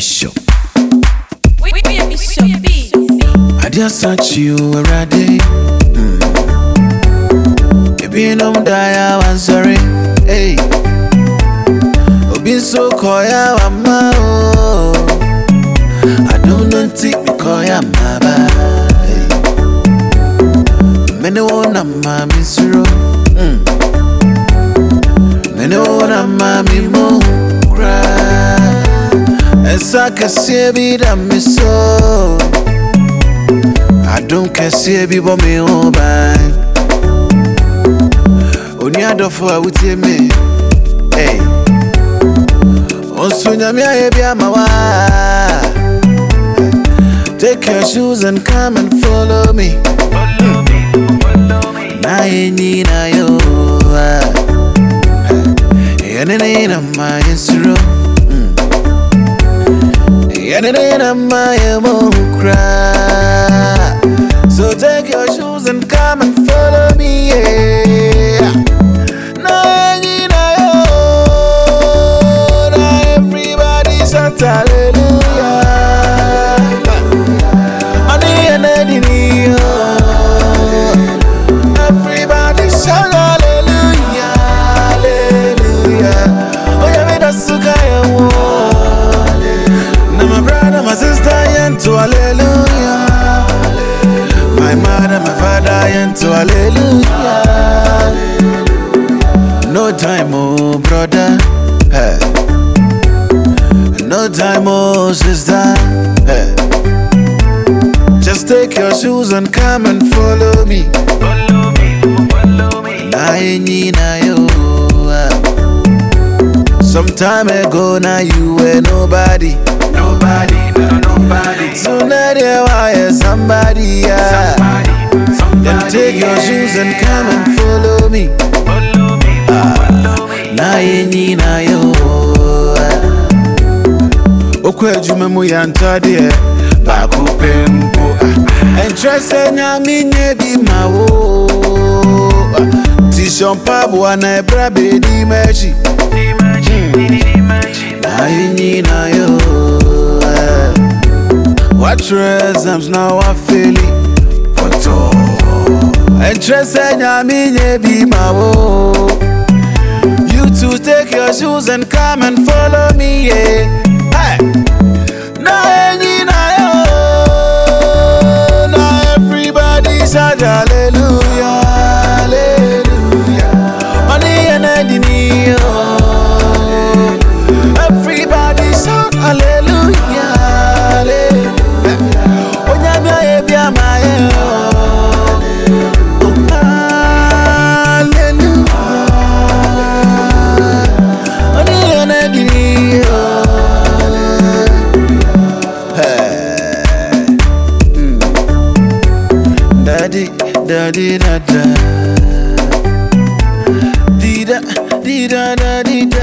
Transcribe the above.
Bishop. I just touch you already. Mm. Baby, no die, I'm sorry. Hey, been so koya I'm o. I don't know take me koya maba. Hey, many one a mami. Many one a mami. Ɛnsa kɛseɛ bi da me so adom kɛseɛ bi bɔ me ho ban oni adɔfo a wotie me hey. ɔnso nyame ayɛ bi ama take your shoes and come and follow me na yɛnyina yo yɛnene na ma yɛsuro yɛnene na ma yɛmo koraa so take your shoes and come and follow me yeah. Yento hallelujah. My mother, my father, yento hallelujah. No time, oh brother. Hey. No time, oh sister. Hey. Just take your shoes and come and follow me. Na enyi na yo. Some time ago, now you were nobody. Nobody, no, nobody. somebody. Sooner or later, somebody, yeah. Somebody, somebody. Then take your shoes and come and follow me. Follow me, follow me. Na yeni na yo. Okwejume mu yantade, bakupe mpo. And ah. trust na mi nebi mawo. Ah. Tishon pabwa na ebra bedi meji. Woatwerɛ exams na woafeli pɔtɔ ɛnkyerɛ sɛ nyame nyɛ bi ma wo. You two take your shoes and come and follow me, yeah. Hey. Na enyi na yo, na everybody shout hallelujah, Daddy, daddy, da da. Di da, di da da, di da.